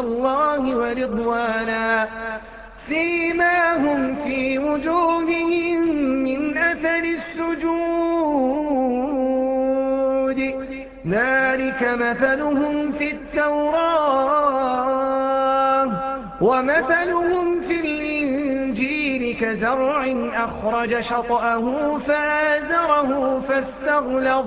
الله ورضوانا فيما هم في وجوههم من أثر السجود. ذلك مثلهم في التوراة ومثلهم في الإنجيل كزرع أخرج شطأه فآزره فاستغلظ.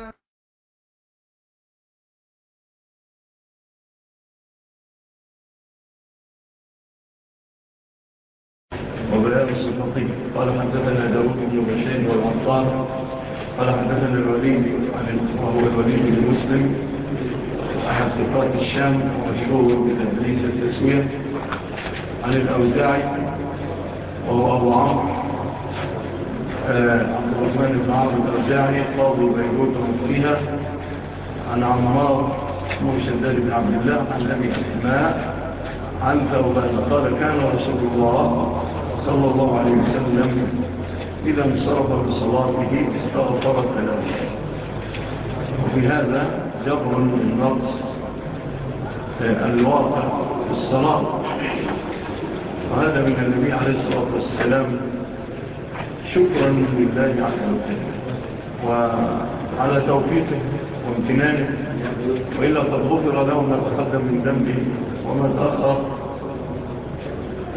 الولاء الصفقي قال حدثنا داود بن بشير والعطار قال حدثنا الوليد وهو الوليد المسلم أحد ثقات الشام مشهور بتدليس التسوية. عن الأوزاعي وهو أبو عمرو. آه، عبد الرحمن بن عمرو الأوزاعي قاضي بيروت فيها عن عمار اسمه شداد بن عبد الله عن أبي أسماء عن ثوبان. قال كان رسول الله صلى الله عليه وسلم إذا انصرف بصلاته استغفر ثلاثة وفي هذا جبر النقص الواقع في الصلاة. وهذا من النبي عليه الصلاة والسلام شكرا لله عز وجل. وعلى توفيقه وامتنانه. وإلا قد غفر له ما تقدم من ذنبه وما تأخر.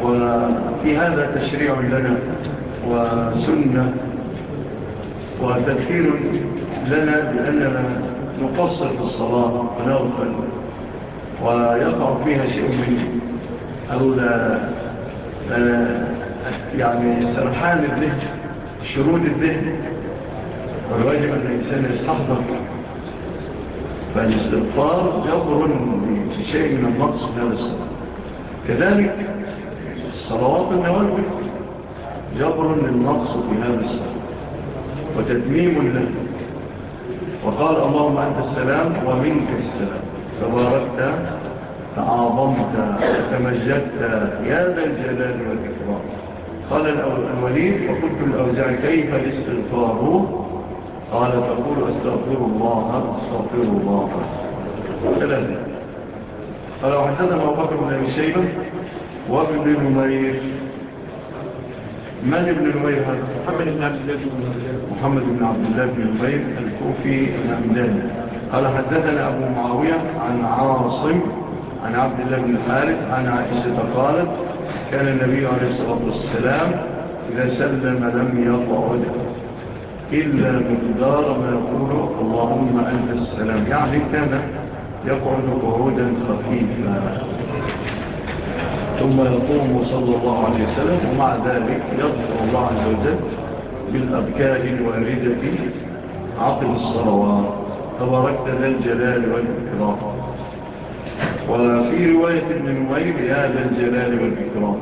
وفي هذا تشريع لنا وسنة وتكفير لنا بأننا نقصر في الصلاة ونغفل ويقع فيها شيء من أولى يعني سرحان الذهن شرود الذهن. والواجب أن الإنسان يستحضر فالاستغفار يقرن بشيء من النقص هذا الصلاة. كذلك الصلوات النوافل جبر للنقص في هذا السلام وتدميم له وقال اللهم أنت السلام ومنك السلام. تباركت تعاظمت تمجدت. يا ذا الجلال والإكرام. قال الأولين فقلت الأوزع كيف الاستغفار؟ قال تقول أستغفر الله أستغفر الله. ثلاثة. قال وحدثنا أبو بكر بن أبي شيبة وابن نمير من ابن نمير هذا؟ محمد بن عبد الله بن نمير الكوفي الأمداني. قال حدثنا أبو معاوية عن عاصم عن عبد الله بن حارث عن عائشة قالت كان النبي عليه الصلاة والسلام إذا سلم لم يقعد إلا مقدار ما يقول اللهم أنت السلام. يعني كان يقعد قعودا خفيفا. ثم يقوم صلى الله عليه وسلم ومع ذلك يذكر الله عز وجل بالأبكار الواردة عقب الصلوات. تباركت ذا الجلال والإكرام. وفي رواية ابن نمير يا ذا الجلال والإكرام.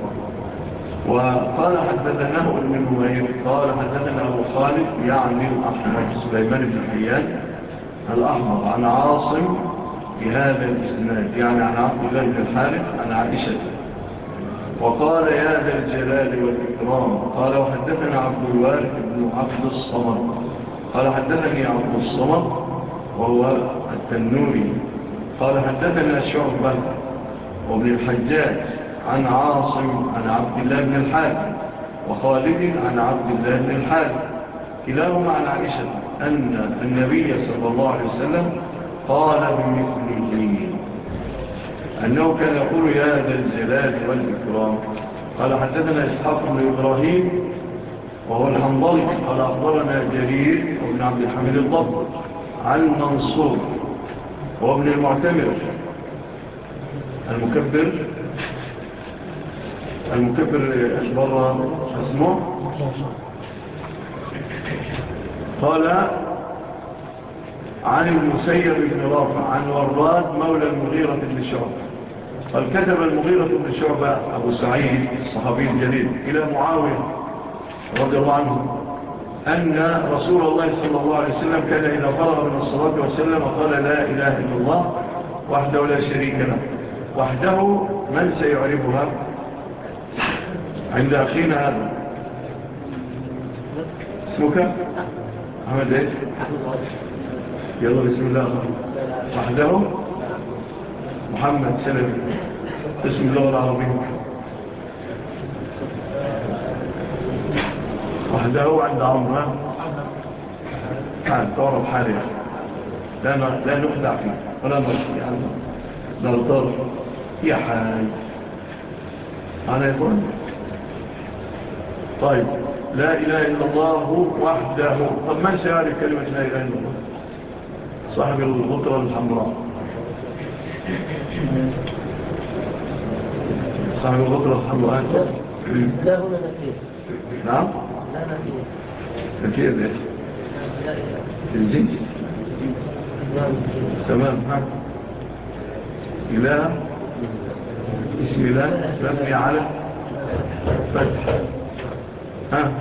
وقال حدثنا ابن نمير قال حدثنا أبو خالد يعني الأحمد سليمان بن حيان الأحمر عن عاصم بهذا الإسناد يعني عن عبد الله بن الحارث عن عائشة. وقال يا ذا الجلال والإكرام. قال وحدثنا عبد الوارث بن عبد الصمد. قال حدثني عبد الصمد وهو التنوري. قال حدثنا شعبا وابن الحجاج عن عاصم عن عبد الله بن الحاج وخالد عن عبد الله بن الحاج كلاهما عن عائشة أن النبي صلى الله عليه وسلم قال بمثل بمثله أنه كان يقول يا ذا الجلال والإكرام. قال حدثنا إسحاق بن إبراهيم وهو الحنظري قال أخبرنا جرير وابن عبد الحميد الضب عن منصور وابن المعتمر. المكبر. المكبر أشبر اسمه؟ قال عن المسير بن رافع عن ورباد مولى المغيرة بن شعب قد كتب المغيرة بن شعبة أبو سعيد الصحابي الجليل إلى معاوية رضي الله عنه أن رسول الله صلى الله عليه وسلم كان إذا فرغ من الصلاة وسلم قال لا إله إلا الله وحده لا شريك له وحده من سيعرفها عند أخينا هذا. اسمك؟ أحمد إيش؟ يلا بسم الله. وحده محمد سلمي بسم الله العربي، وحده هو عند عمره عن طارب حالها لا, لا نخدع فيه ولا نشكي عنه. لو يا حالي أنا يقول. طيب. لا إله إلا الله وحده. طب من سيعرف كلمة لا إله إلا الله؟ صاحب الغطرة الحمراء. صاحب الغدرة صاحب الغدرة لا هنا نفير. نعم؟ لا نفير. نفير ليش الجنس. تمام. إله. اسم الله. مبني على فتح. ها؟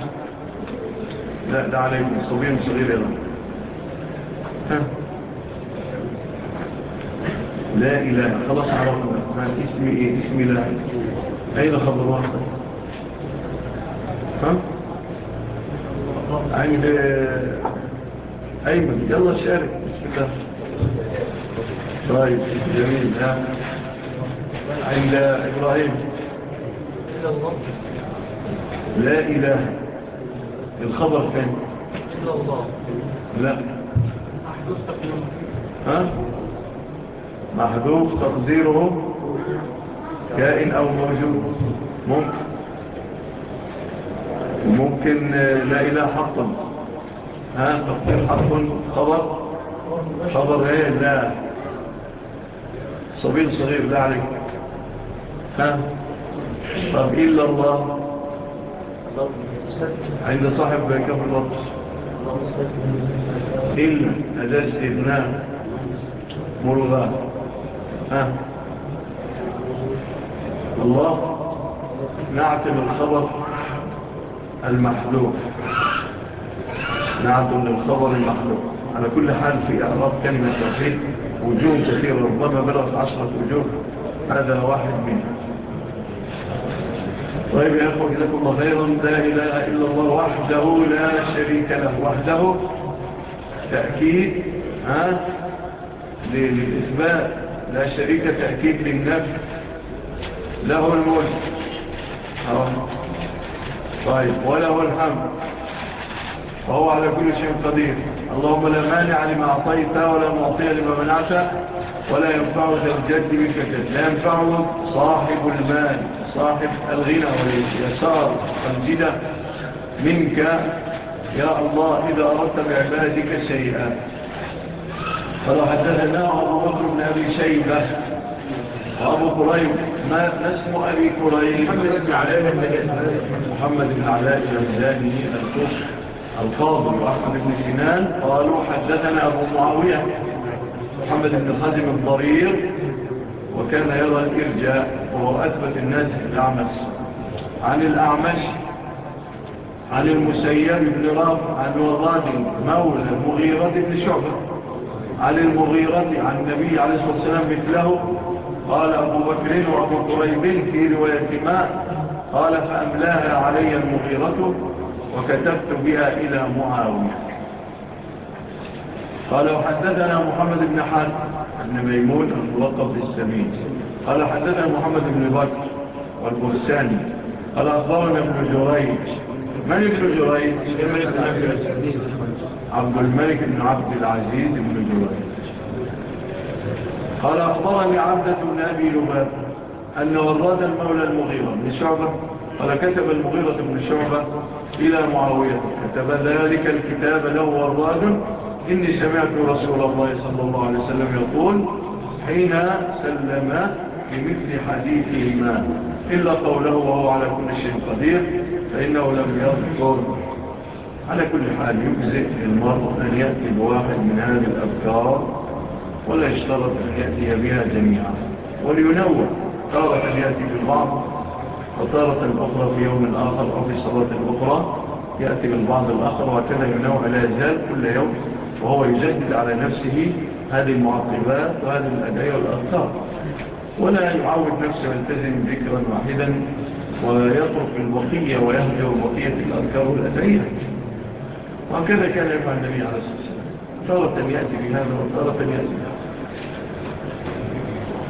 لا ده عليه صغير صغير يلا. ها؟ لا إله. خلاص عرفنا اسمي إيه؟ اسمي لا أين خبرها ها؟ عند أيمن. يلا شارك. اسم الله. طيب جميل. ها؟ عند إبراهيم. لا إله. الخبر فين لا. ها؟ محذوف تقديره كائن أو موجود. ممكن. ممكن آه، لا إله حقا. ها تقدير حق خبر. خبر إيه؟ لا. صبيل صغير لا عليك. ها. طب إلا الله. عند صاحب كفر الربط إلا أداز إذنان مرغاه. الله نعتم الخبر المحلوف نعتم الخبر المحلوف على كل حال في أعراض كلمة توحيد وجوه كثير ربما بلغت عشرة وجوه هذا واحد منها طيب يا أخوة جزاكم الله خيرا. لا إله إلا الله وحده لا شريك له. وحده تأكيد ها للإثبات لا شريك تأكيد للنفس له الملك. طيب وله الحمد. وهو على كل شيء قدير. اللهم لا مانع لما أعطيت ولا معطي لما منعت ولا ينفع ذا الجد منك جد لا ينفعه صاحب المال صاحب الغنى واليسار الجنة منك. يا الله إذا أردت بعبادك شيئا. قالوا حدثنا أبو بكر بن أبي شيبة. وأبو قريب ما اسم أبي قريب؟ محمد بن علاء محمد بن علاء الجلاني الكفر القاضي وأحمد بن سنان. قالوا حدثنا أبو معاوية محمد بن خزم الضرير وكان يرى الإرجاء وهو أثبت الناس الأعمش. عن الأعمش عن المسيب بن راب عن وضاد مولى مغيرة بن شعبة. عن المغيرة عن النبي عليه الصلاة والسلام مثله قال أبو بكر وأبو قريب في رواية ما قال فأملاها علي المغيرة وكتبت بها إلى معاوية. قال وحدثنا محمد بن حال بن ميمون الملقب بالسمين. قال حدثنا محمد بن بكر والبرساني قال أخبرنا ابن جريج. من ابن جريج؟ عبد الملك بن عبد العزيز بن الجواد قال أخبرني عبدة بن أبي لباب أن وراد المولى المغيرة بن شعبة قال كتب المغيرة بن شعبة إلى معاوية كتب ذلك الكتاب له وراد إني سمعت رسول الله صلى الله عليه وسلم يقول حين سلم بمثل حديثهما إلا قوله وهو على كل شيء قدير فإنه لم يذكر على كل حال يجزئ المرء أن يأتي بواحد من هذه الأفكار ولا يشترط أن يأتي بها جميعا. ولينوع تارة يأتي بالبعض وتارة الأخرى في يوم آخر أو في الصلاة الأخرى يأتي بالبعض الآخر وكذا ينوع لا يزال كل يوم وهو يجدد على نفسه هذه المعقبات وهذه الأداية والأفكار. ولا يعود نفسه يلتزم ذكرا واحدا ويترك البقية ويهجر بقية الأذكار والأدعية. وكذا كان يفعل النبي عليه الصلاة والسلام تارة يأتي بهذا وتارة يأتي بهذا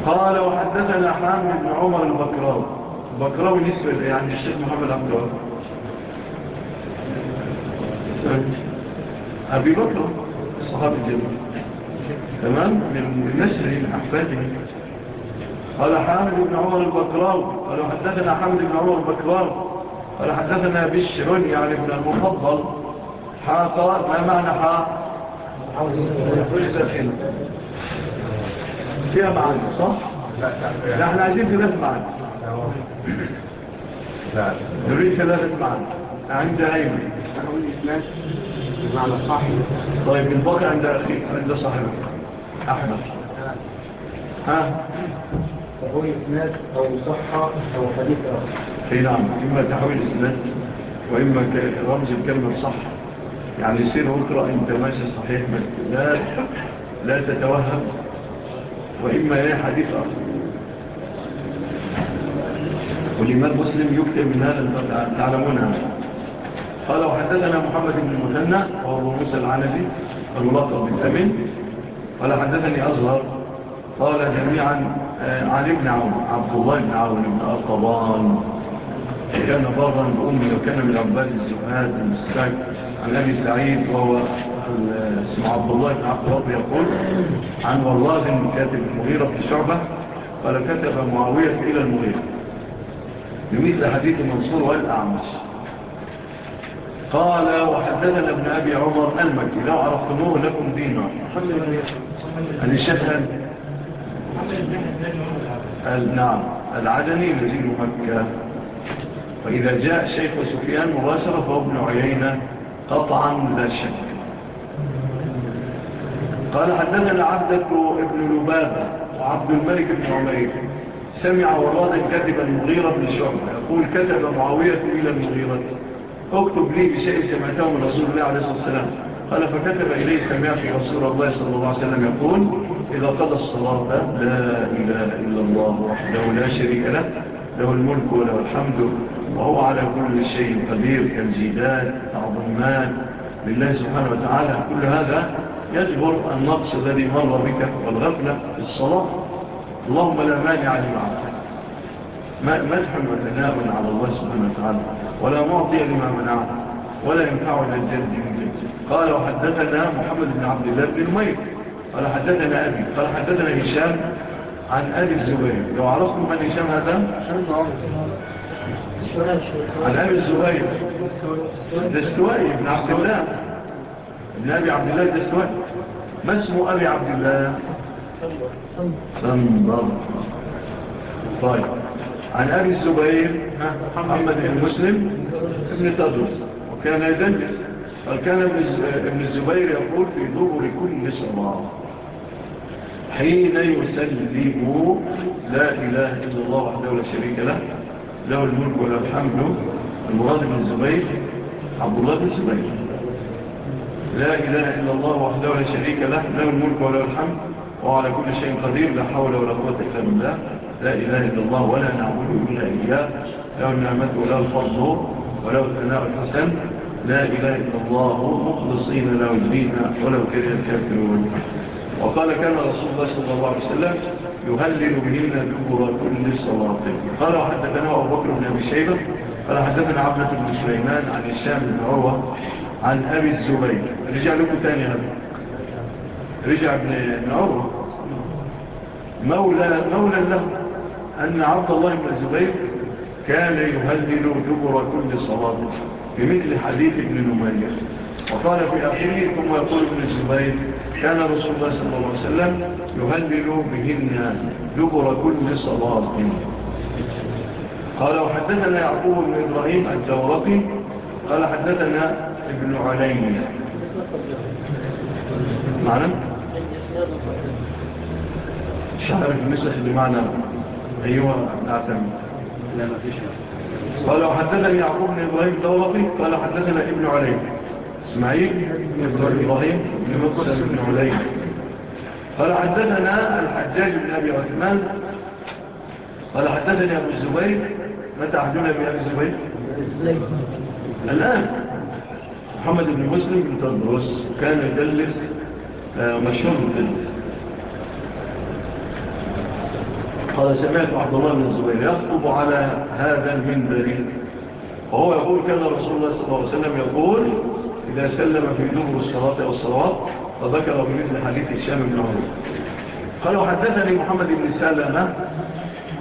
قال وحدثنا حامد بن عمر البكراوي البكراوي نسبة يعني الشيخ محمد عبدالله أبي بكر الصحابي الجميل تمام من نسر أحفاده قال حامد بن عمر البكراوي قال وحدثنا حامد بن عمر البكراوي قال حدثنا بشر يعني ابن المفضل حاضر ما معنى حا حجزت فيها معنى صح؟ لا إحنا عايزين ثلاث معنى نريد ثلاث معنى عند عيني. أقول إسلاش بمعنى صاحب. طيب البقر عند أخي عند صاحبك أحمد. ها؟ تحويل إسناد أو صحة أو حديث أخر. نعم إما تحويل إسناد وإما رمز الكلمة صحة يعني يصير اقرأ انت ماشي صحيح لا لا تتوهم وإما لا حديث أخر. والإمام مسلم يكتب من هذا تعلمونها قال وحدثنا محمد بن المثنى وهو أبو موسى العنبي الملقب بالأمن. قال حدثني أزهر قال جميعا آه، عن ابن عون عبد الله بن عون بن ارقبان كان برا بأمي وكان من عباد الزهاد المستكبر عن أبي سعيد وهو اسمه عبد الله بن عبد الله يقول عن والله كاتب المغيرة في الشعبة قال كتب معاوية إلى المغيرة. بمثل حديث منصور والأعمش. قال وحددنا ابن أبي عمر المكي لو عرفتموه لكم دينا الشهل نعم العدني الذي مكة فإذا جاء شيخ سفيان مباشرة فهو ابن عيينة. قطعا لا شك. قال حدثنا عبدك ابن لبابة وعبد الملك بن عمير. سمع وراد كتب المغيرة بن شعبة. يقول كتب معاوية إلى المغيرة. اكتب لي بشيء سمعته من رسول الله عليه الصلاة والسلام. قال فكتب إليه سمعت رسول الله صلى الله عليه وسلم يقول إذا قضى الصلاة لا إله إلا الله وحده لا شريك له له الملك وله الحمد وهو على كل شيء قدير كالجبال كعظمان لله سبحانه وتعالى كل هذا يجبر النقص الذي مر بك والغفلة في الصلاة. اللهم لا مانع لما أعطاك مدح وثناء على الله سبحانه وتعالى ولا معطي لما منعه ولا ينفع للجد الجد من جد. قال وحدثنا محمد بن عبد الله بن مير قال حدثنا أبي قال حدثنا هشام عن أبي الزبير. لو عرفتم من هشام هذا؟ عن أبي الزبير. دستوائي بن ابن عبد الله. ابن أبي عبد الله دستوائي ما اسمه أبي عبد الله؟ سنبر. طيب. عن أبي الزبير. محمد بن مسلم. ابن تدرس وكان يدلس فكان ابن الزبير يقول في ظهر كل صباح. حين يسلموا لا إله إلا الله وحده لا شريك له له الملك وله الحمد المراد بن الزبير عبد الله بن الزبير. لا إله إلا الله وحده لا شريك له له الملك وله الحمد وعلى كل شيء قدير لا حول ولا قوة إلا بالله. لا إله إلا الله ولا نعبد إلا إياه له النعمة وله الفضل وله الثناء الحسن. لا إله إلا الله مخلصين له الدين ولو كره والمحسن وقال كان رسول الله صلى الله عليه وسلم يهلل بهن دبر كل صلاة. قال وحدثنا أبو بكر بن أبي الشيبة قال حدثنا عبدة بن سليمان عن الشام بن عروة عن أبي الزبير. رجع لكم تاني هذا. رجع بن عروة. مولى, مولى له أن عبد الله بن الزبير كان يهلل دبر كل صلاة بمثل حديث ابن نمير. وقال في أخيره ثم يقول ابن الزبير كان رسول الله صلى الله عليه وسلم يهلل بهن دبر كل صلاة. قال وحدثنا يعقوب بن إبراهيم الدورقي قال حدثنا ابن علي. معنى؟ شعر المسح بمعنى أيها العتم لا ما فيش. قال وحدثنا يعقوب بن إبراهيم الدورقي قال حدثنا ابن علي. إسماعيل بن إبراهيم بن مقدس بن عليم قال حدثنا الحجاج بن أبي عثمان. قال حدثني أبو الزبير. متى حدثنا أبي الزبير؟ الآن. محمد بن مسلم بن تدرس كان يدلس آه، مشهور مدلس قال سمعت عبد الله بن الزبير يخطب على هذا المنبر. وهو يقول كان رسول الله صلى الله عليه وسلم يقول إذا سلم في دبر الصلاة والصلوات فذكر بمثل حديث الشام بن عمر قال وحدثني محمد بن سالم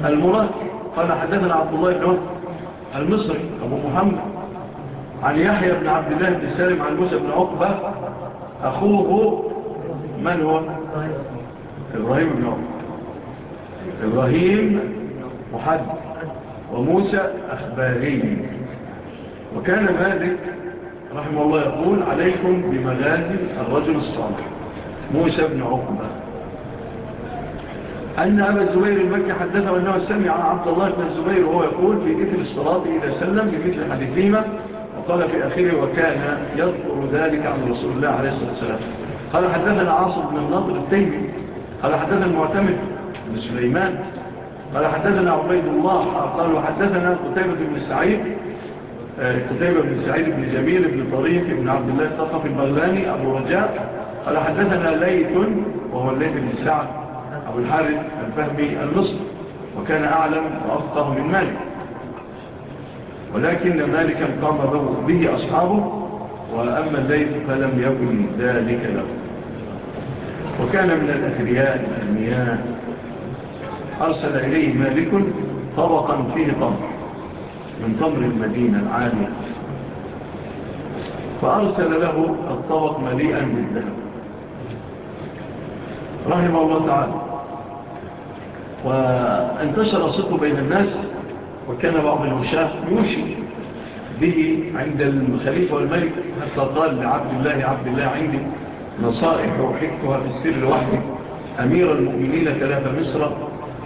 المرات قال حدثنا عبد الله بن المصري أبو محمد عن يحيى بن عبد الله بن سالم عن موسى بن عقبة أخوه من هو؟ إبراهيم بن عمر إبراهيم محد وموسى أخباري. وكان مالك رحمه الله يقول عليكم بملازم الرجل الصالح. موسى بن عقبة أن أبا الزبير المكي حدثه أنه سمع عبد الله بن الزبير وهو يقول في إثر الصلاة إذا سلم بمثل حديثهما وقال في آخره وكان يذكر ذلك عن رسول الله عليه الصلاة والسلام. قال حدثنا عاصم بن النظر التيمي. قال حدثنا المعتمد بن سليمان. قال حدثنا عبيد الله. قال وحدثنا قتيبة بن السعيد آه، كتيبة بن سعيد بن جميل بن طريق بن عبد الله الثقف البغلاني أبو رجاء. قال حدثنا ليت وهو الليت بن سعد أبو الحارث الفهمي المصري وكان أعلم وأفقه من مالك. ولكن مالكا قام به أصحابه وأما الليت فلم يكن ذلك له. وكان من الأثرياء المياه. أرسل إليه مالك طبقا فيه طبق من تمر المدينة العالية. فأرسل له الطبق مليئا بالذهب. رحمه الله تعالى. وانتشر صدقه بين الناس وكان بعض المشاه يوشي به عند الخليفة والملك حتى قال لعبد الله عبد الله عندي نصائح وحكتها في السر وحدي أمير المؤمنين ثلاثة مصر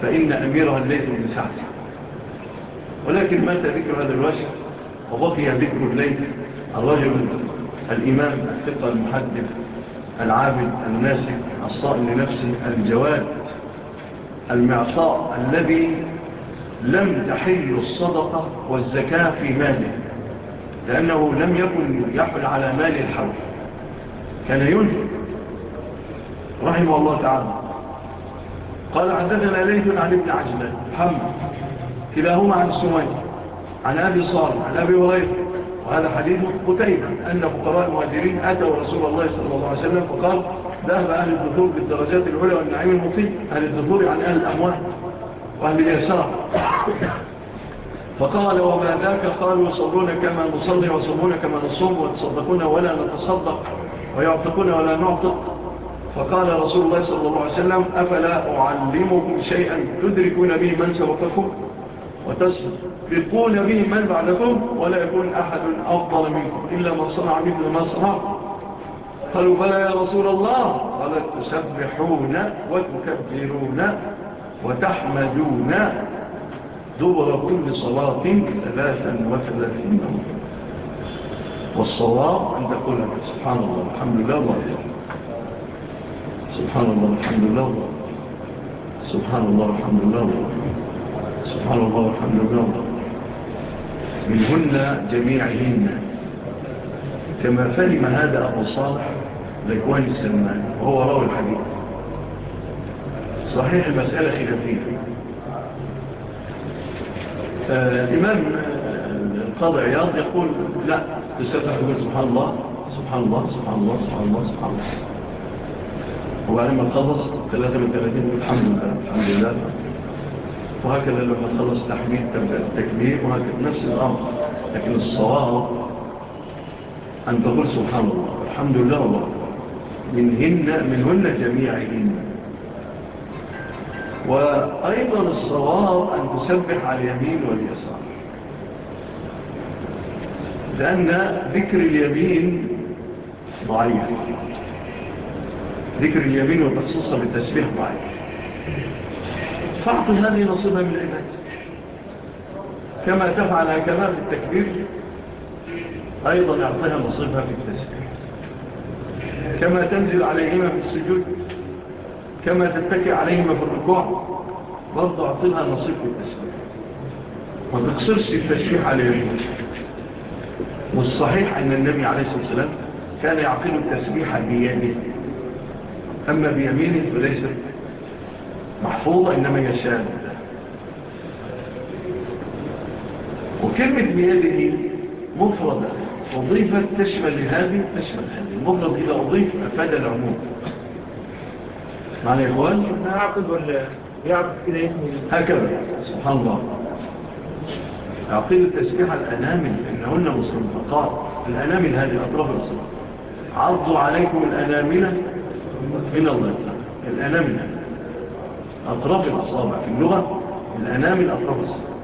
فإن أميرها الليل بسعته ولكن مات ذكر هذا الوجه. وبقي ذكر الليل الرجل الإمام الثقة المحدث العابد الناسك الصائم لنفسه الجواد المعطاء الذي لم تحل الصدقة والزكاة في ماله. لأنه لم يكن يحل على مال الحول. كان ينفق. رحمه الله تعالى. قال عددنا ليث عن ابن عجلان. محمد. كلاهما عن السمين عن أبي صالح عن أبي وريف وهذا حديث قتيبة أن فقراء المهاجرين أتوا رسول الله صلى الله عليه وسلم فقال ذهب أهل الدثور بالدرجات العلى والنعيم المطيب أهل الدثور عن يعني أهل الأموال وأهل اليسار. فقال وما ذاك؟ قالوا يصلون كما نصلي ويصومون كما نصوم ويتصدقون ولا نتصدق ويعتقون ولا نعتق. فقال رسول الله صلى الله عليه وسلم أفلا أعلمكم شيئا تدركون به من سبقكم؟ وتسهر وتسبقون به من بعدكم ولا يكون أحد أفضل منكم إلا من صنع مثل ما صنع. قالوا بلى يا رسول الله. قال تسبحون وتكبرون وتحمدون دور كل صلاة ثلاثا وثلاثين والصلاة أن تقول سبحان الله الحمد لله الله سبحان الله الحمد لله سبحان الله الحمد لله سبحان الله والحمد لله منهن جميعهن. كما فهم هذا أبو الصالح ذكوان السلمان وهو راوي الحديث. صحيح المسألة خلافية آه، الإمام آه، القاضي عياض يقول لا تستفتح تقول سبحان الله سبحان الله سبحان الله سبحان الله سبحان الله. وبعد ما خلص 33 الحمد لله الحمد لله. وهكذا لما خلص تحميل تكبير وهكذا نفس الأمر. لكن الصواب أن تقول سبحان الله الحمد لله الله منهن, منهن جميعهن. وأيضا الصواب أن تسبح على اليمين واليسار. لأن ذكر اليمين ضعيف. ذكر اليمين وتخصصها بالتسبيح ضعيف. فاعطي هذه نصيبها من العباد. كما تفعل هكذا في التكبير أيضا أعطيها نصيبها في التسبيح. كما تنزل عليهما في السجود كما تتكي عليهما في الركوع برضو أعطيها نصيب في التسبيح. ما تقصرش التسبيح عليهم والصحيح أن النبي عليه الصلاة والسلام كان يعقل التسبيح بيده. أما بيمينه فليس محفوظة إنما يشاء وكلمة بيده مفردة. أضيفت تشمل لهذه تشمل هذه المفرد إذا أضيف أفاد العموم. معنى يا إخوان؟ أعقد ولا يعقد كده اسمه هكذا. سبحان الله. أعقد تشكيح الأنامل إنهن مصنفقات الأنامل هذه أطراف الأصلاح عرضوا عليكم الأنامل من الله الأنامل أطراف الأصابع في اللغة الأنامل أطراف الأصابع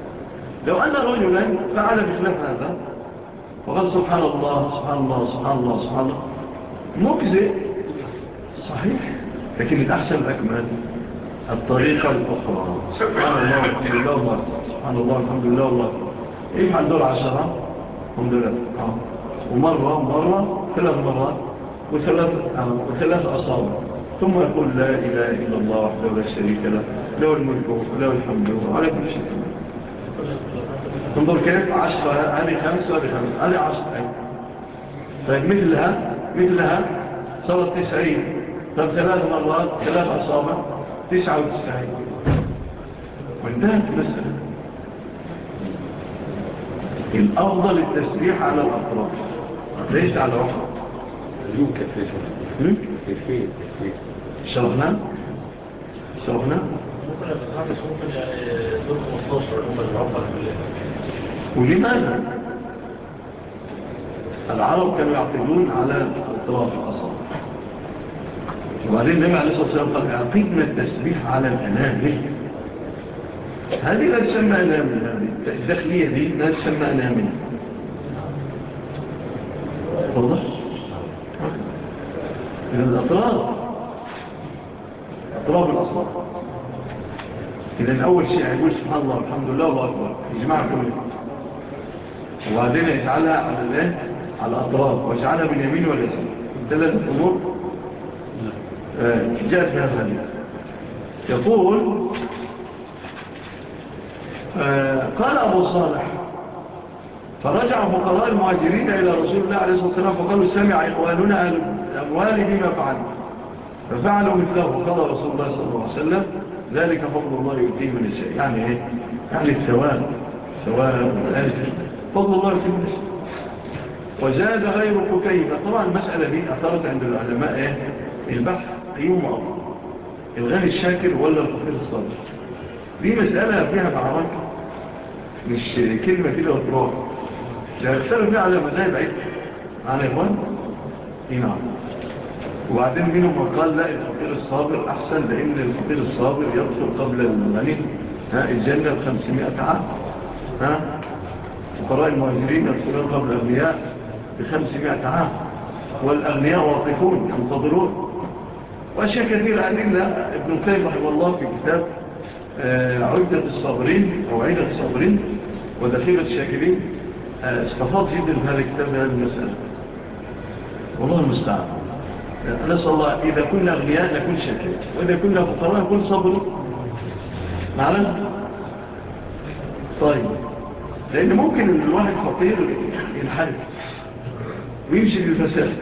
لو أن رجلا فعل بخلاف هذا وقال سبحان الله سبحان الله سبحان الله سبحان الله. مجزئ صحيح لكن الأحسن الأكمل الطريقة الأخرى. سبحان الله الحمد لله الله سبحان الله الحمد لله الله يفعل دور عشرة الحمد لله ومرة مرة ثلاث مرات وثلاث, آه، وثلاث أصابع. ثم يقول لا إله إلا الله وحده لا شريك له له الملك وله الحمد على كل شيء. انظر كيف؟ عشرة هذه خمسة هذه خمسة هذه عشرة. طيب مثلها مثلها صارت تسعين. طيب ثلاث مرات ثلاث أصابة تسعة وتسعين. وانتهت المسألة. الأفضل التسبيح على الأطراف. ليس على واحد يمكن تسبيح يمكن تسبيح شرحنا شرحنا ممكن ممكن 15 هم ولماذا العرب كانوا يعقدون على اضطراب الأصابع وقالين النبي عليه الصلاة والسلام قال اعطينا التسبيح على الأنامل. هذه لا تسمى أنامل الداخلية دي لا تسمى أنامل. واضح؟ لأن الأطراف التراب الأصلا إذن أول شيء يعني يقول سبحان الله والحمد لله الله أكبر. يجمع كله وبعدين يجعلها على الآن على الأطراب ويجعلها باليمين واليسار. ثلاثة أمور آه، جاءت فيها الحديث. يقول آه، قال أبو صالح فرجع فقراء المهاجرين إلى رسول الله عليه الصلاة والسلام فقالوا سمع إخواننا أموالي بما فعلنا ففعلوا مثله وقال رسول الله صلى الله عليه وسلم ذلك فضل الله يؤتيه من الشيء. يعني إيه؟ يعني الثواب ثواب والاجر فضل الله في من الشيء. وزاد غير كتيبة طبعا المسألة دي أثرت عند العلماء إيه؟ البحث قيوم أرض الغني الشاكر ولا الفقير الصالح دي مسألة فيها معركة. مش كلمة كده وطراء لأكثر يختلف بيها على مزايا عيد على إخوان؟ إيه نعم. وبعدين منهم من قال لا الفقير الصابر أحسن لأن الفقير الصابر يدخل قبل المغني ها الجنة بخمسمائة عام. ها فقراء المهاجرين يدخلون قبل الأغنياء بخمسمائة عام. والأغنياء واقفون ينتظرون. وأشياء كثيرة. عن الله ابن القيم رحمه الله في كتاب آه، عدة الصابرين أو عدة الصابرين ودخيل الشاكرين آه، استفاد جدا في هذا الكتاب من هذه المسألة. والله المستعان. نسأل الله إذا كنا أغنياء نكون شاكرين وإذا كنا فقراء نكون صبر معنا؟ طيب. لأن ممكن أن الواحد خطير ينحرف. ويمشي بالفساد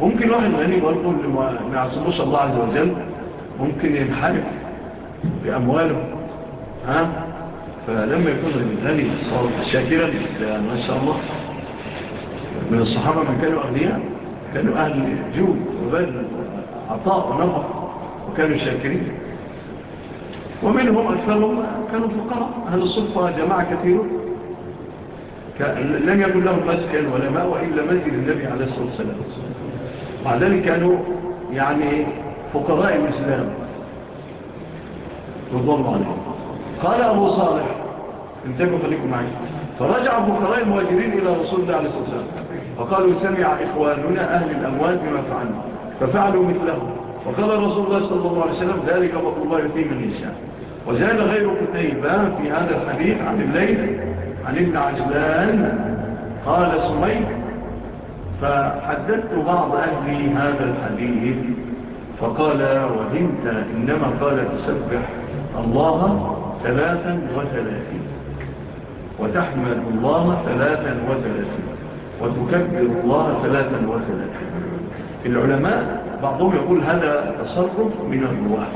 ممكن واحد غني برضه اللي ما يعصبوش الله عز وجل ممكن ينحرف بأمواله. ها؟ فلما يكون غني صار شاكرا ما شاء الله. من الصحابة من كانوا أغنياء. كانوا أهل جود وبذل عطاء ونفق وكانوا شاكرين. ومنهم أكثرهم كانوا فقراء. أهل الصفة جماعة كثيرون. لم يكن لهم مسكن ولا ماء وإلا مسجد النبي عليه الصلاة والسلام. مع ذلك كانوا يعني فقراء الإسلام. والظلم عليهم. قال أبو صالح انتبهوا خليكم معي. فرجع فقراء المهاجرين إلى رسول الله عليه الصلاة والسلام. فقالوا سمع إخواننا أهل الأموال بما فعلنا ففعلوا مثله وقال رسول الله صلى الله عليه وسلم ذلك بطل الله يتيه من الإسلام وزال غير كتيبان في هذا الحديث عن الليل عن ابن عجلان. قال سميك فحدثت بعض أهلي هذا الحديث فقال وهمت إنما قال تسبح الله ثلاثا وثلاثين. وتحمد الله ثلاثا وثلاثين. وتكبر الله ثلاثا وثلاثا. العلماء بعضهم يقول هذا تصرف من الرواح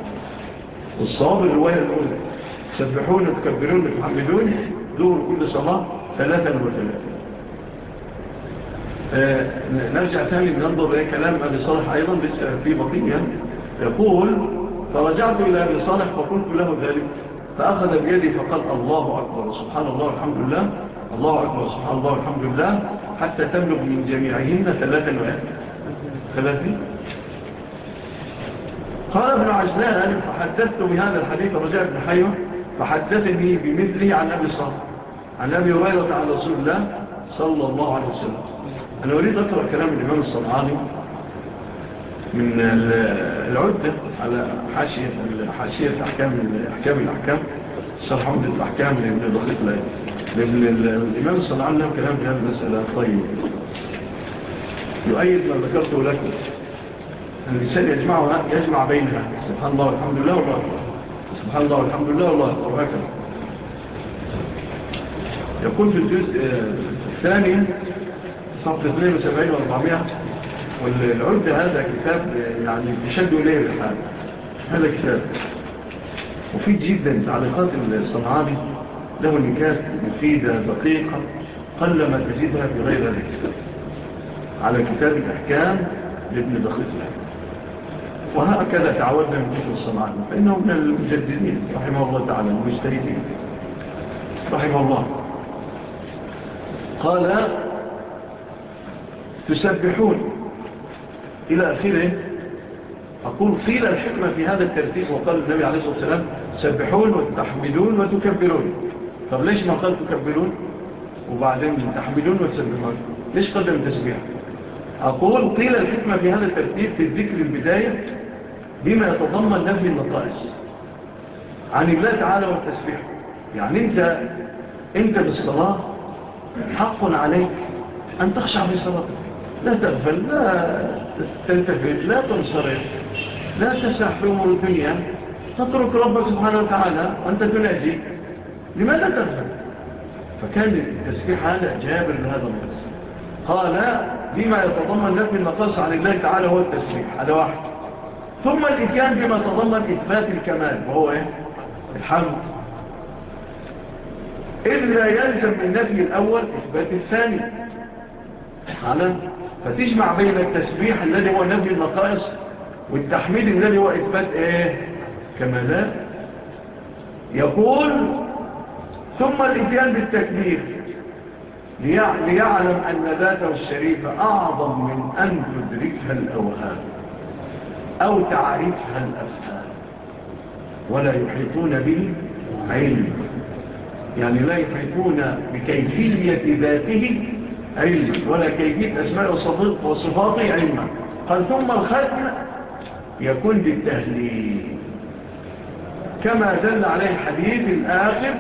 والصواب الرواية الأولى. سبحون تكبرون تحمدون دور كل صلاة ثلاثا وثلاثا. آه، نرجع ثاني ننظر إلى كلام أبي صالح أيضا لسه في بطيئة يقول فرجعت إلى أبي صالح فقلت له ذلك فأخذ بيدي فقال الله أكبر سبحان الله الحمد لله الله أكبر سبحان الله الحمد لله. حتى تبلغ من جميعهن ثلاثا ثلاثين قال ابن عجلان فحدثت بهذا الحديث رجاء ابن حيو فحدثني بمثله عن أبي صالح عن أبي هريرة على رسول الله صلى الله عليه وسلم. أنا أريد أقرأ كلام الإمام الصنعاني من العدة على حاشية حاشية أحكام الأحكام الأحكام شرح عمدة الأحكام لابن دقيق لأيه لأن الإمام الصنعان له كلام في هذه المسألة طيب. يؤيد ما ذكرته لكم. الإنسان يجمع, يجمع بينها. سبحان الله والحمد لله والله. سبحان الله والحمد لله والله. وهكذا. يكون في الجزء آه، الثاني صفحة 72 و400 والعرض هذا كتاب آه، يعني تشد إليه الحال. هذا كتاب. مفيد جدا تعليقات الصنعاني. له نكات مفيدة دقيقة قل ما تجدها في غير هذا الكتاب. على كتاب الأحكام لابن دقيق الحكام وهكذا تعودنا من مثل الصنعان فإنه من المجددين رحمه الله تعالى المجتهدين. رحمه الله. قال تسبحون. إلى آخره. أقول قيل الحكمة في هذا الترتيب وقال النبي عليه الصلاة والسلام سبحون وتحمدون وتكبرون. طب ليش ما قال تكبرون وبعدين تحملون وتسبحون ليش قدم تسبيح؟ أقول قيل الحكمة في هذا الترتيب في الذكر البداية بما يتضمن نفي النقائص. عن الله تعالى والتسبيح. يعني أنت أنت بالصلاة حق عليك أن تخشع في صلاتك. لا تغفل لا تلتفت لا تنصرف لا تسرح في أمور الدنيا. تترك ربك سبحانه وتعالى وأنت تناجي. لماذا تغزل فكان التسبيح هذا جابر لهذا النص. قال بما يتضمن لك المقاص عن الله تعالى هو التسبيح هذا واحد. ثم الإتيان بما تضمن إثبات الكمال وهو إيه؟ الحمد. إذ لا يلزم من نفي الأول إثبات الثاني. على فتجمع بين التسبيح الذي هو نفي النقائص والتحميد الذي هو إثبات إيه؟ كمالات يقول ثم الاتيان بالتكبير. ليعلم أن ذاته الشريفة أعظم من أن تدركها الأوهام أو تعرفها الأفهام. ولا يحيطون به علم يعني لا يحيطون بكيفية ذاته علم. ولا كيفية أسماء وصفاته علما قال ثم الختم يكون بالتهليل. كما دل عليه الحديث الآخر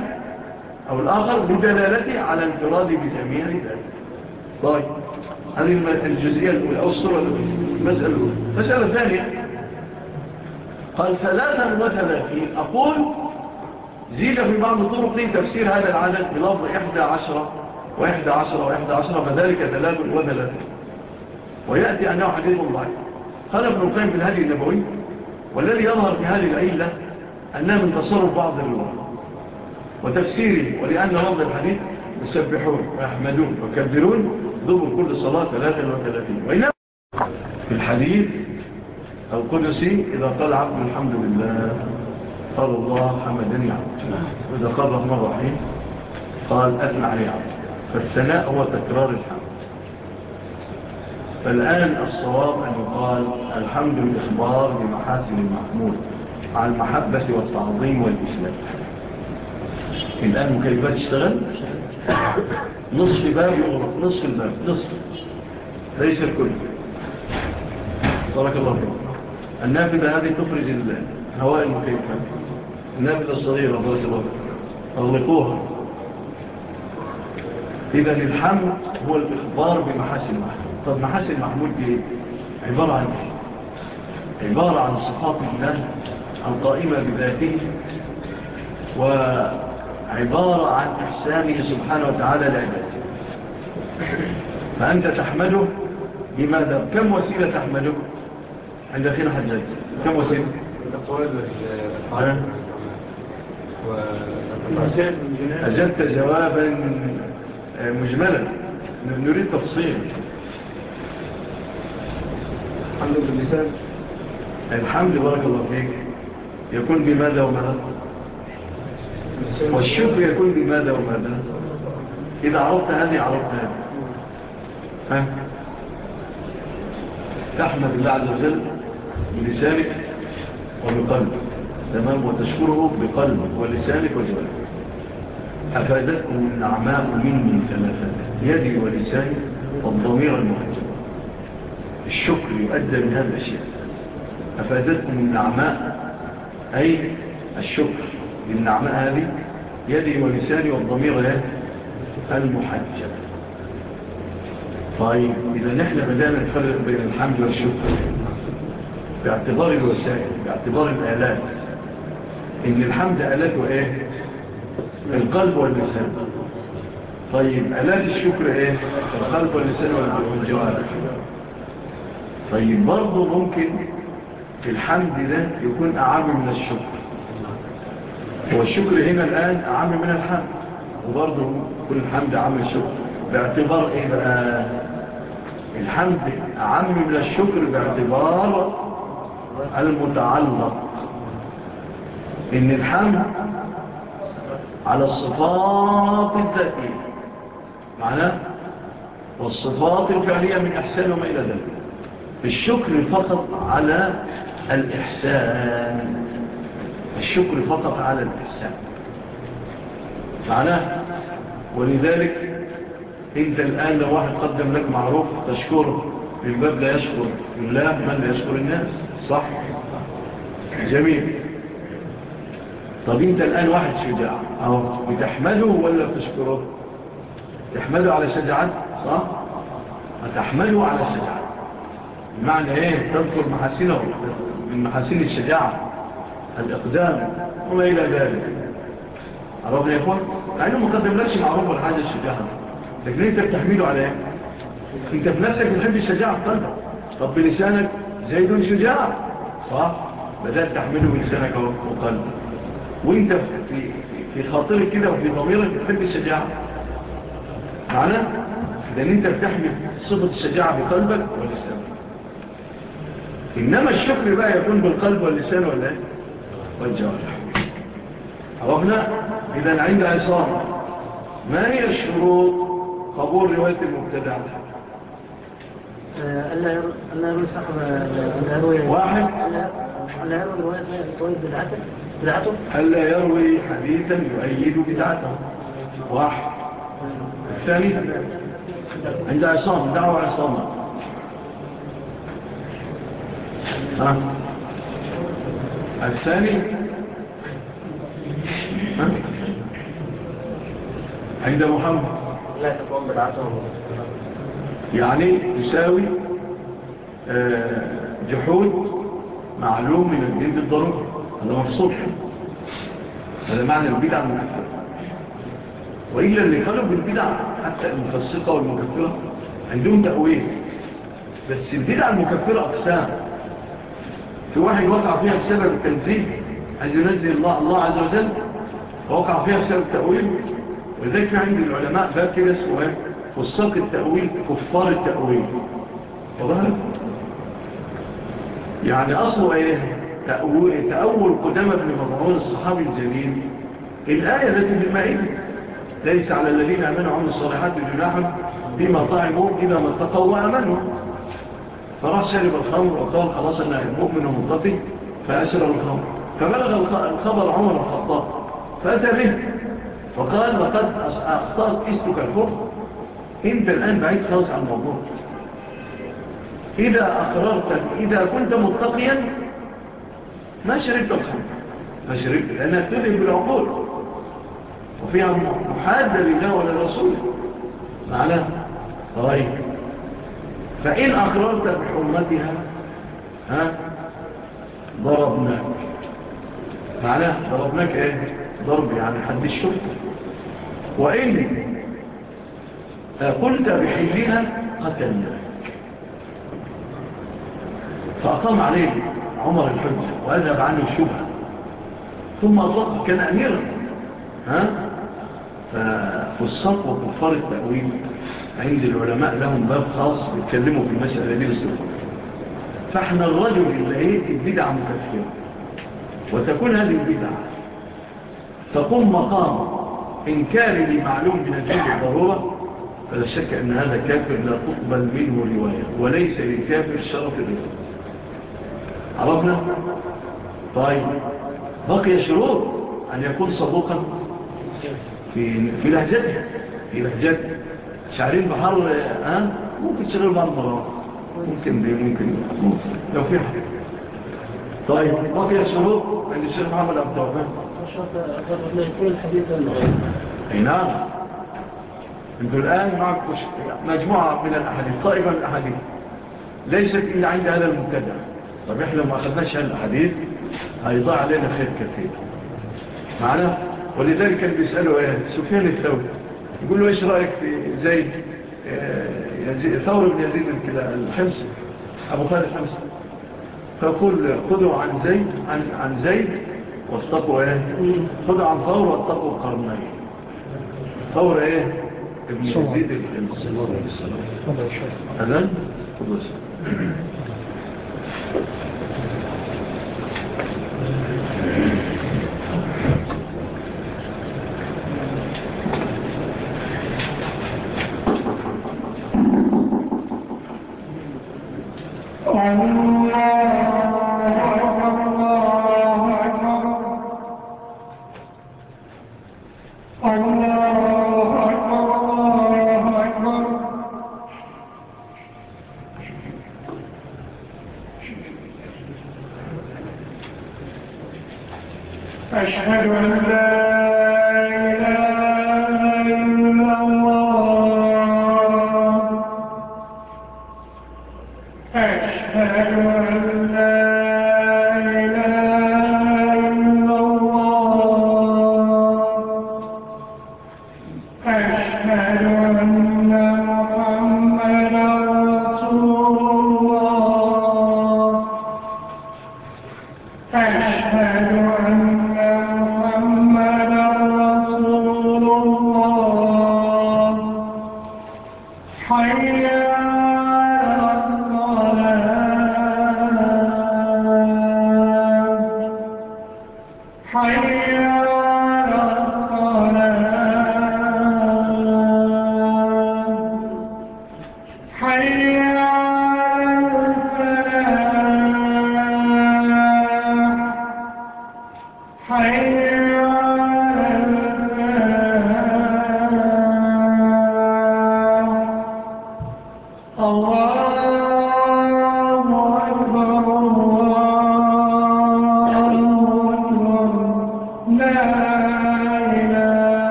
أو الآخر بدلالته على انفراد بجميع ذلك طيب هذه الجزئية الأولى أو الصورة المسألة الأولى. المسألة الثانية. قال ثلاثا وثلاثين أقول زيد في بعض الطرق تفسير هذا العدد بلفظ إحدى عشرة وإحدى عشرة وإحدى عشرة فذلك ثلاثا وثلاثا ويأتي أنه حديث الله. قال ابن القيم في الهدي النبوي والذي يظهر في هذه العيلة أنه من تصرف بعض الوقت وتفسيره ولأن رب الحديث يسبحون ويحمدون ويكبرون ضمن كل صلاة 33 وإنما في الحديث القدسي إذا قال عبد الحمد لله قال الله حمدني عبد. وإذا قال رحمه الرحيم قال أثنى علي عبد. فالثناء هو تكرار الحمد. فالآن الصواب أن يقال الحمد الإخبار بمحاسن المحمود مع المحبة والتعظيم والإسلام. الآن مكيفات اشتغل نصف باب يغرق نصف الباب نصف. ليس الكل. بارك الله فيك. النافذة هذه تخرج هواء المكيفات. النافذة الصغيرة بارك الله فيك. أغلقوها. إذا الحمد هو الإخبار بمحاسن محمود طب محاسن محمود دي عبارة عن إيه؟ عبارة عن صفات الله القائمة بذاته وعن عبارة عن إحسانه سبحانه وتعالى لعباده فأنت تحمده بماذا؟ كم وسيلة تحمده عند أخينا حجاج؟ كم وسيلة؟ أجلت جوابا آه، مجملا نريد تفصيل الحمد لله الحمد بارك الله فيك يكون بماذا وماذا؟ والشكر يكون بماذا وماذا؟ إذا عرفت هذه عرفت هذه. ها؟ تحمد الله عز وجل بلسانك وبقلبك. تمام؟ وتشكره بقلبك ولسانك وجبالك أفادتكم النعماء مني ثلاثة. يدي ولساني والضمير المحجب. الشكر يؤدى من هذا الشيء. أفادتكم النعماء أي الشكر. إن نعم هذه يدي ولساني والضمير المحجب. طيب إذا نحن بدأنا نفرق بين الحمد والشكر باعتبار الوسائل باعتبار الآلات إن الحمد آلاته إيه القلب واللسان. طيب آلات الشكر إيه؟ القلب واللسان والجوارح. طيب برضه ممكن الحمد ده يكون أعام من الشكر. والشكر هنا الآن عام من الحمد. وبرضه كل الحمد عام الشكر. باعتبار إيه بقى؟ الحمد عام من الشكر باعتبار المتعلق. إن الحمد على الصفات الذاتية. معناه والصفات الفعلية من إحسان وما إلى ذلك. الشكر فقط على الإحسان. الشكر فقط على الإحسان. معنا ولذلك أنت الآن لو واحد قدم لك معروف تشكره الباب لا يشكر الله من لا يشكر الناس. صح؟ جميل. طب أنت الآن واحد شجاع أو بتحمده ولا بتشكره؟ تحمده على شجاعته صح. تحمله على شجاعته معنى إيه؟ تذكر محاسنه من محاسن الشجاعة. الإقدام وما إلى ذلك. عرفنا يا إخوان؟ مع أنه مقدم لكش معروف حاجة الشجاعة لكن أنت بتحمله على إيه؟ أنت بنفسك بتحب الشجاعة في قلبك طب بلسانك زيد شجاع صح؟ بدأت تحمله بلسانك وقلبك. وأنت في, في خاطرك كده وفي ضميرك بتحب الشجاعة. معناه لأن أنت بتحمل صفة الشجاعة بقلبك ولسانك. إنما الشكر بقى يكون بالقلب واللسان ولا إيه؟ والجوارح عرفنا؟ إذا عند عصام ما هي الشروط قبول رواية المبتدع؟ آه، ألا يروي صاحب آه، ألا يروي واحد. ألا يروي رواية بدعته ألا يروي حديثا يؤيد بدعته. واحد. الثاني؟ عند عصام دعوة عصامة ها؟ الثاني؟ عند محمد. لا تقوم بالعشر يعني تساوي آه، جحود معلوم من الدين بالضرورة هذا مفصول هذا معنى البدع المكفرة وإلا اللي قالوا بالبدع حتى المفسقة والمكفرة عندهم تأويل. بس البدع المكفرة أقسام. في واحد وقع فيها بسبب التنزيل عايز ينزل الله الله عز وجل ووقع فيها بسبب التأويل وذلك عند العلماء باب كده اسمه إيه؟ التأويل كفار التأويل. وظهر يعني أصله إيه؟ تأويل, تأول قدمة بن مضعون الصحابي الجليل. الآية التي في المائدة ليس على الذين أمنوا عن الصالحات الجناحة بما طعموا إذا ما اتقوا وأمنوا. فراح شرب الخمر وقال خلاص أنا المؤمن ومضطي فأسر الخمر. فبلغ الخبر عمر الخطاب. فأتى به فقال لقد أخطأت إستك الحر أنت الآن بعيد خلاص عن الموضوع. إذا أقررت إذا كنت متقيا ما شربت الخمر. ما شربت؟ لأنها تذهب بالعقول. وفيها محادة لله وللرسول معلها طيب. فإن أخررت بحرمتها ها ضربناك. معناها ضربناك إيه؟ ضرب يعني حد الشرطة وإن قلت بحلها قتلناك. فأقام عليه عمر الحج وأذهب عنه الشبهة. ثم أطلق كان أميرا ها ففسق وكفار التأويل عند العلماء لهم باب خاص بيتكلموا في المسألة دي باستفاق فإحنا الرجل اللي إيه البدعة مكفرة وتكون هذه البدعة. تقوم مقام إنكار لمعلوم من الجهة الضرورة فلا شك أن هذا كافر لا تقبل منه رواية. وليس للكافر شرف الرواية. عرفنا؟ طيب. بقي شروط أن يكون صدوقا في, في لهجته. في لهجته. شهرين بحر ها؟ ممكن تشغل مرة ممكن دي ممكن لو في طيب ما فيها شروط عند الشيخ محمد عبد الله شرط ان يكون الحديث اي نعم أنتوا الآن معك مجموعة من الأحاديث طائفة من الأحاديث. ليست إلا عند هذا المبتدع طب إحنا ما أخذناش هذا الأحاديث هيضاع علينا خير كثير. معنا؟ ولذلك اللي بيسألوا إيه؟ سفيان الثوري. يقول له إيش رأيك في زيد؟ آه، ثور بن يزيد الحمص أبو خالد الحمص. له خذوا عن زيد عن, عن زيد واستقوا إيه؟ خذوا عن ثور واتقوا قرنين. ثور إيه؟ ابن يزيد الحمص. أذن خذوا أشهد أن لا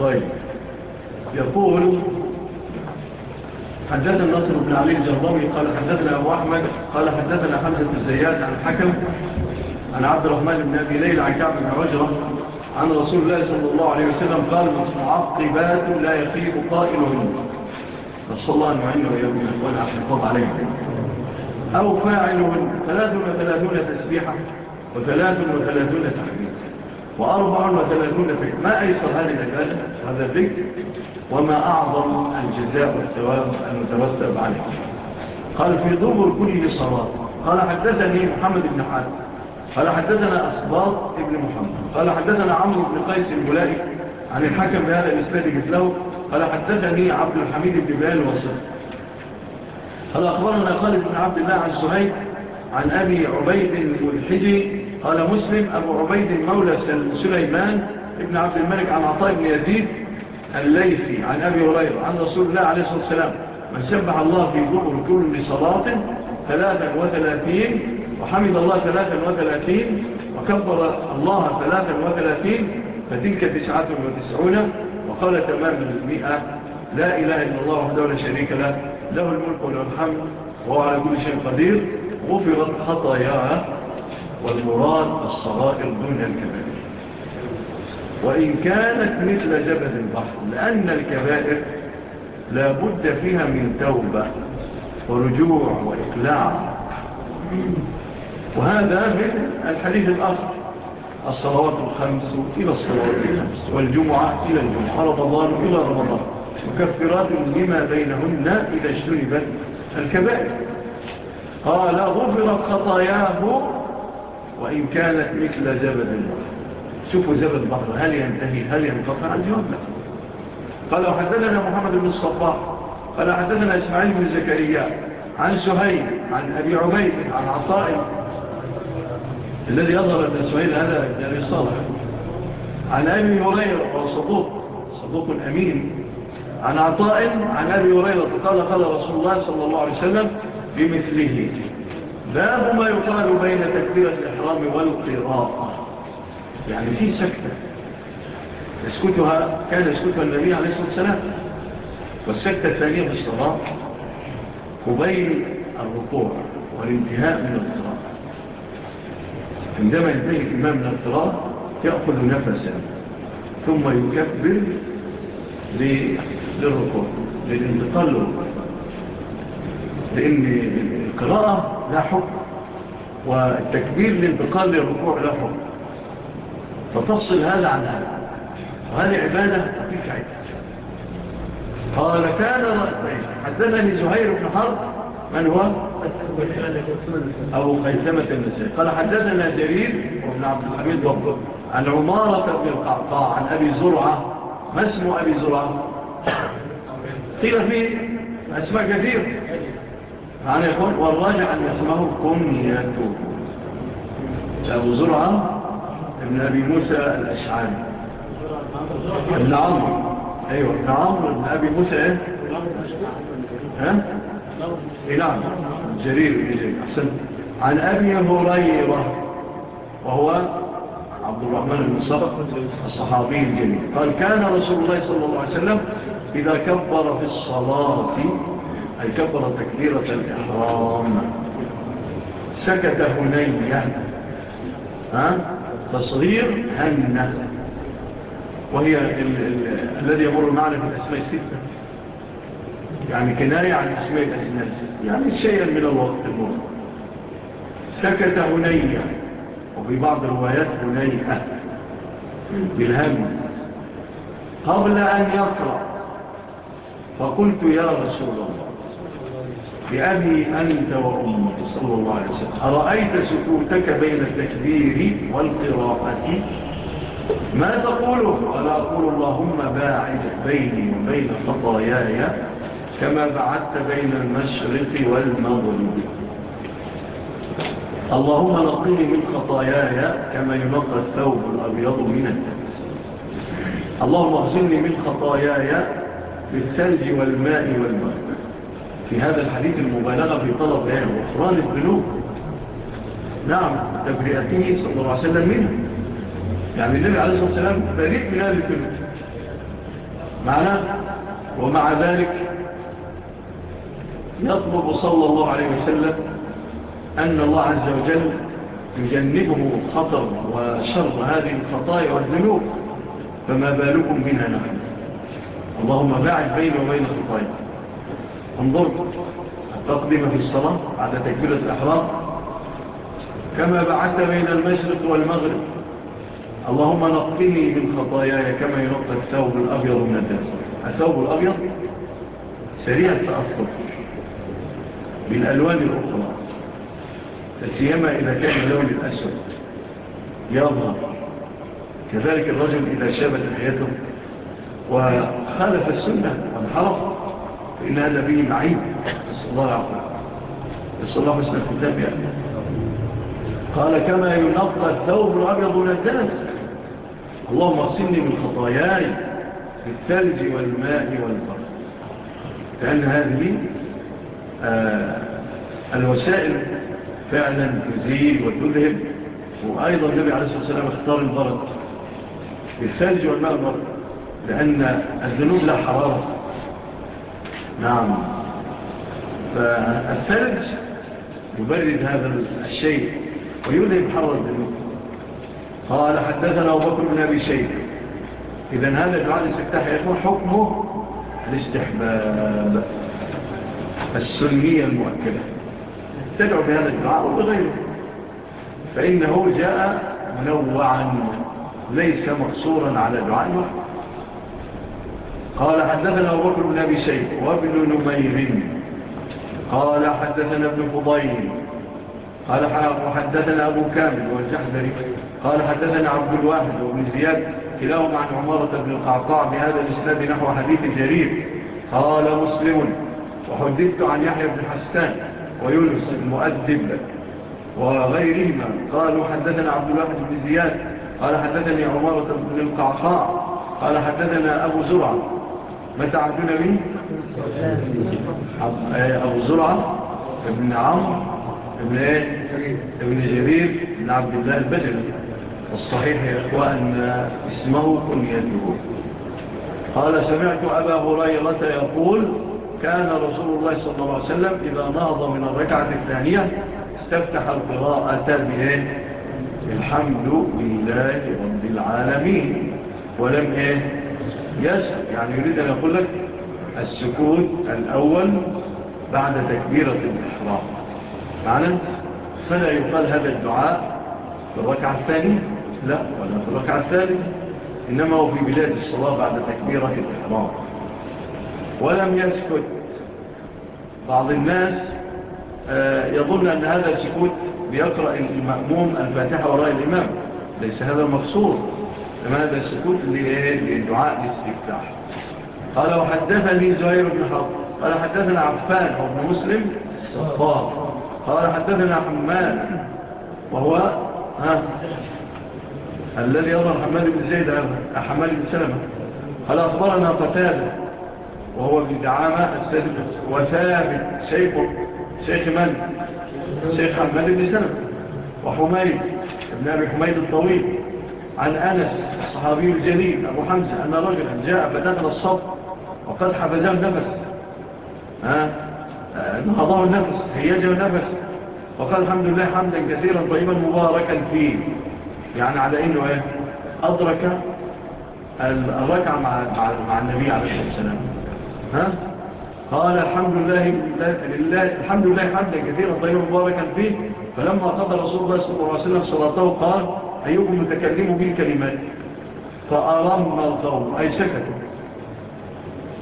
طيب. يقول حدثنا نصر بن علي الجرضوي قال حدثنا أبو أحمد قال حدثنا حمزة الزيات عن حكم عن عبد الرحمن بن أبي ليل عن كعب بن عجرة عن رسول الله صلى الله عليه وسلم قال معقبات لا يخيب قائلهم. نص الله المعين ويوم يقول عشقاب عليهم. أو فاعلهم ثلاث وثلاثون تسبيحة وثلاث وثلاثون تحقيق وأربع وثلاثون فكر ما أيسر هذه العبادة؟ هذا الذكر. وما أعظم الجزاء والثواب المترتب عليه قال في ظهر كل صلاة. قال حدثني محمد بن حاتم قال حدثنا أصباط ابن محمد. قال حدثنا عمرو بن قيس الملائك عن الحكم بهذا الإسلام مثله. قال حدثني عبد الحميد بن بيان وصف. قال أخبرنا خالد بن عبد الله عن سهيد عن أبي عبيد الملحجي قال مسلم أبو عبيد المولى سليمان ابن عبد الملك عن عطاء بن يزيد الليثي عن أبي هريرة عن رسول الله عليه الصلاة والسلام من سبح الله في ظهر كل صلاة 33 وحمد الله 33 وكبر الله 33 فتلك 99 وقال تمام المئة لا إله إلا الله وحده لا شريك له له الملك وله الحمد وهو على كل شيء قدير غفرت خطاياها والمراد الصغائر دون الكبائر. وإن كانت مثل جبل البحر لأن الكبائر لا بد فيها من توبة ورجوع وإقلاع. وهذا من الحديث الآخر الصلوات الخمس إلى الصلوات الخمس والجمعة إلى الجمعة رمضان إلى رمضان مكفرات لما بينهن إذا اجتنبت الكبائر. قال غفرت خطاياه وإن كانت مثل زبد البحر شوفوا زبد البحر هل ينتهي هل ينقطع؟ الجواب لا. قال وحدثنا محمد بن الصباح. قال حدثنا إسماعيل بن زكريا عن سهيل عن أبي عبيد عن عطاء الذي يظهر أن سهيل هذا جاري صالح. عن أبي هريرة وصدوق صدوق أمين. عن عطاء عن أبي هريرة قال قال رسول الله صلى الله عليه وسلم بمثله. باب ما يقال بين تكبير الإحرام والقراءة. يعني في سكتة يسكتها كان يسكتها النبي عليه الصلاة والسلام. والسكتة الثانية في الصلاة قبيل الركوع والانتهاء من القراءة. عندما ينتهي الإمام من القراءة يأخذ نفسا ثم يكبر للركوع للانتقال للركوع. لأن القراءة لا حكم والتكبير للبقال للركوع لا حكم. فتفصل هذا عن هذا. وهذه عبادة في عدة. قال كان حدثني زهير بن حرب. من هو؟ أبو خيثمة النسائي قال حدثنا جريد وابن عبد الحميد وابن عن عمارة بن القعقاع عن أبي زرعة. ما اسم أبي زرعة؟ قيل فيه أسماء كثير قال يقول والراجع أن اسمه كنيته أبو زرعة ابن أبي موسى الأشعال ابن عمر أيوة ابن عمر ابن أبي موسى. إيه؟ ها؟ إلى عمر جرير جرير. عن أبي هريرة وهو عبد الرحمن بن صخر الصحابي الجليل. قال كان رسول الله صلى الله عليه وسلم إذا كبر في الصلاة أي كبر تكبيرة الإحرام. سكت هنية ها؟ تصغير هنة. وهي الذي يمر معنا في الأسماء الستة. يعني كناية عن أسماء الأجناس يعني شيئا من الوقت المر سكت هنية وفي بعض الروايات هنية بالهمز. قبل أن يقرأ. فقلت يا رسول الله. بأبي أنت وأمك صلى الله عليه وسلم. أرأيت سكوتك بين التكبير والقراءة؟ ما تقوله؟ ألا أقول اللهم باعد بيني وبين خطاياي كما بعدت بين المشرق والمغرب. اللهم نقيني من خطاياي كما ينقى الثوب الأبيض من التكسير اللهم اغسلني من خطاياي بالثلج والماء والمغرب في هذا الحديث المبالغة في طلب العلم وإخران الذنوب. نعم تبرئته صلى الله عليه وسلم منه. يعني النبي عليه الصلاة والسلام بريء من هذه الذنوب. معنا ومع ذلك يطلب صلى الله عليه وسلم أن الله عز وجل يجنبه الخطر وشر هذه الخطايا والذنوب فما بالكم منها نحن. اللهم باعد بينه وبين خطايا انظر التقديم في الصلاة على تكبيرة الأحرام. كما بعدت بين المشرق والمغرب. اللهم نقني من خطاياي كما ينقى الثوب الأبيض من الدنس. الثوب الأبيض سريع التأثر بالألوان الأخرى فالسيما إذا كان اللون الأسود يظهر. كذلك الرجل إذا شابت حياته وخالف السنة وانحرف فإن هذا به معين نسأل الله العفو نسأل الله حسن قال كما ينقى الثوب الأبيض للدنس اللهم اغسلني من خطاياي بالثلج والماء والبر لأن هذه آه، الوسائل فعلا تزيل وتذهب. وأيضا النبي عليه الصلاة والسلام اختار البرد بالثلج والماء والبرد لأن الذنوب لا حرارة. نعم. فالثلج يبرد هذا الشيء ويلهم حر الدنوب قال حدثنا أبو بكر بن أبي شيء إذن هذا دعاء الاستفتاح يكون حكمه الاستحباب السنية المؤكدة. تدعو بهذا الدعاء وبغيره. فإنه جاء منوعا ليس مقصورا على دعاء واحد قال حدثنا أبو بكر بن أبي شيخ وابن نمير. قال حدثنا ابن فضيل. قال حدثنا أبو كامل والجحذري قال حدثنا عبد الواحد وابن زياد كلاهم عن عمارة بن القعقاع بهذا الإسلام نحو حديث جرير. قال مسلم وحدثت عن يحيى بن حسان ويونس المؤدب وغيرهما. قالوا حدثنا عبد الواحد بن زياد. قال حدثني عمارة بن القعقاع. قال حدثنا أبو زرعة. متى عبد به إيه، أبو زرعة ابن عمر ابن إيه؟ ابن جرير ابن عبد الله البجري والصحيح يا إخوان اسمه كنيته قال سمعت أبا هريرة يقول كان رسول الله صلى الله عليه وسلم إذا نهض من الركعة الثانية استفتح القراءة بإيه؟ الحمد لله رب العالمين. ولم إيه؟ يسأل يعني يريد أن يقول لك السكوت الأول بعد تكبيرة الإحرام. معنا فلا يقال هذا الدعاء في الركعة الثانية لا ولا في الركعة الثالثة إنما هو في بلاد الصلاة بعد تكبيرة الإحرام. ولم يسكت. بعض الناس آه، يظن أن هذا سكوت بيقرأ المأموم الفاتحة وراء الإمام. ليس هذا المقصود. فهذا سكوت للدعاء الاستفتاح. قال وحدثني زهير بن حرب. قال حدثنا عفان هو ابن مسلم. الصبار قال حدثنا حمال وهو ها الذي يظهر حمال بن زيد حمال بن سلمة. قال أخبرنا قتابة وهو ابن دعامة السلمة وثابت شيخ شيخ من؟ شيخ حمال بن سلمة. وحميد ابن أبي حميد الطويل. عن أنس الصحابي الجليل أبو حمزة أن رجلا جاء فدخل الصف وقد حفزه النفس نهضه النفس هيجه النفس. وقال الحمد لله حمدا كثيرا طيبا مباركا فيه. يعني على أنه إيه؟ أدرك الركعة مع, مع النبي عليه الصلاة والسلام. ها؟ قال الحمد لله لله الحمد لله حمدا كثيرا طيبا مباركا فيه. فلما قضى رسول الله صلى الله عليه وسلم صلاته قال أيهم المتكلم بالكلمات؟ فأرم القوم أي سكتوا.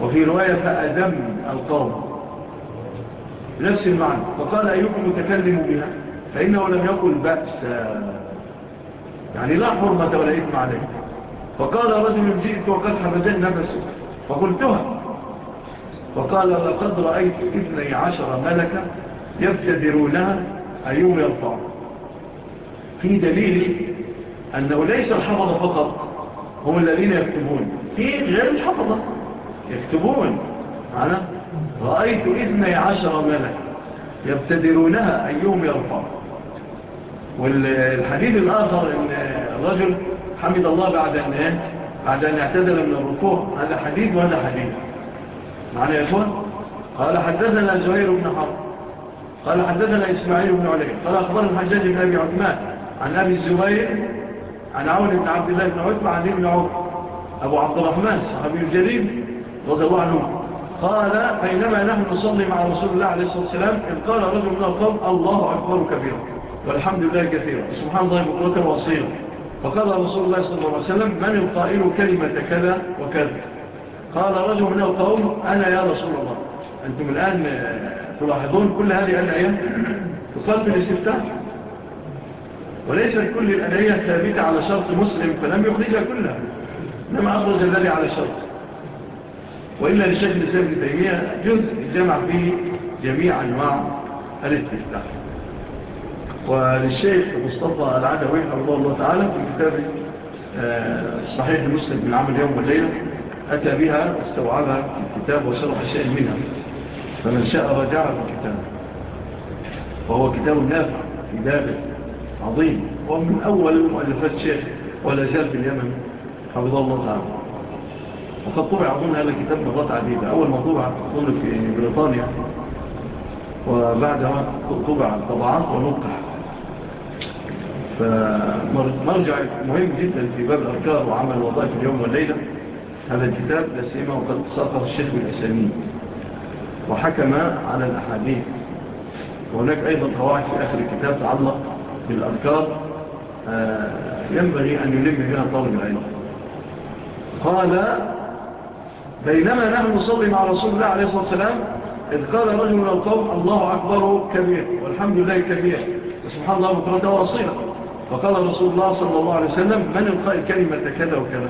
وفي رواية فأذم القوم. نفس المعنى. فقال أيكم متكلم بها؟ فإنه لم يقل بأس. يعني لا حرمة ولا إثم عليه فقال رجل جئت وقد حفزين نفسه فقلتها. فقال لقد رأيت إثني عشر ملكة يبتدرونها أيوم يرفع في دليل أنه ليس الحفظة فقط هم الذين يكتبون. في غير الحفظة يكتبون. معنا رأيت إثنى عشر ملك يبتدرونها أيهم يرفع. والحديث الآخر أن الرجل حمد الله بعد أن إيه؟ بعد أن اعتدل من الركوع. هذا حديث وهذا حديث. معنا يا إخوان؟ قال حدثنا زهير بن حرب. قال حدثنا إسماعيل بن علي. قال أخبر الحجاج بن أبي عثمان عن أبي الزبير عن عون بن عبد الله بن عتبة عن ابن عوف. أبو عبد الرحمن صحابي الجليل رضي الله عنه قال بينما نحن نصلي مع رسول الله عليه الصلاة والسلام إذ قال رجل من القوم الله أكبر كبيرا. والحمد لله كثيرا. سبحان الله بقوة وصيرا فقال رسول الله صلى الله عليه وسلم من القائل كلمة كذا وكذا؟ قال رجل من القوم أنا يا رسول الله. أنتم الآن تلاحظون كل هذه الأيام؟ تصلي الاستفتاح وليس كل الأدعية ثابتة على شرط مسلم فلم يخرجها كلها. إنما أخرج الذي على شرط. وإلا لشكل سابق تيمية جزء جمع فيه جميع أنواع الاستفتاح وللشيخ مصطفى العدوي رضا الله تعالى في كتاب آه، الصحيح المسلم من عمل يوم والليلة أتى بها واستوعبها في الكتاب وشرح الشيء منها. فمن شاء رجعها بالكتاب وهو كتاب نافع في دابة عظيم. ومن أول مؤلفات شيخ ولا زال في اليمن حفظه الله تعالى. وقد طبع أظن هذا الكتاب مرات عديدة. أول ما طبع أظن في بريطانيا. وبعدها طبع طبعات ونقع فمرجع مهم جدا في باب الأفكار وعمل وظائف اليوم والليلة. هذا الكتاب لسيما وقد ساقه الشيخ الأسامين وحكم على الأحاديث. وهناك أيضا قواعد في آخر الكتاب تعلق للأذكار آه، ينبغي أن يلم بها طالب العلم. قال بينما نحن نصلي مع رسول الله عليه الصلاة والسلام إذ قال رجل من القوم الله أكبر كبير والحمد لله كبير وسبحان الله بكرته وأصيلة فقال رسول الله صلى الله عليه وسلم من القائل كلمة كذا وكذا؟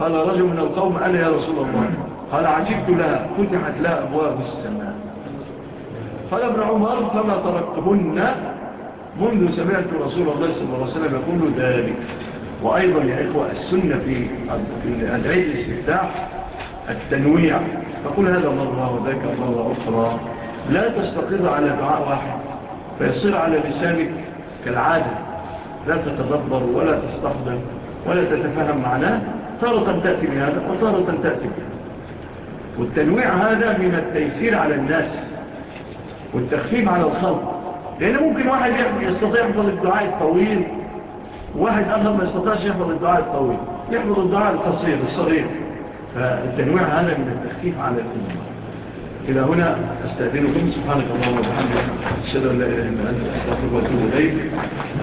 قال رجل من القوم أنا يا رسول الله. قال عجبت لها فتحت لها أبواب السماء. قال ابن عمر فما تركتهن منذ سمعت رسول الله صلى الله عليه وسلم يقول ذلك. وأيضا يا إخوة السنة في أدعية الاستفتاح التنويع. تقول هذا مرة وذاك مرة أخرى. لا تستقر على دعاء واحد فيصير على لسانك كالعادة. لا تتدبر ولا تستحضر ولا تتفهم معناه طارة تأتي من هذا وطارة تأتي من والتنويع هذا من التيسير على الناس والتخفيف على الخلق. لأنه ممكن واحد يستطيع يحفظ الدعاء الطويل. واحد أخر ما يستطيعش يحفظ الدعاء الطويل. يحفظ الدعاء القصير الصغير. فالتنويع هذا من التخفيف على الإمام إلى هنا أستأذنكم. سبحانك اللهم وبحمدك. أشهد أن لا إله إلا أنت أستغفرك وأتوب إليك.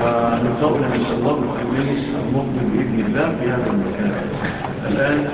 ونلقانا إن شاء الله الخميس المقبل بإذن الله في هذا المكان. الآن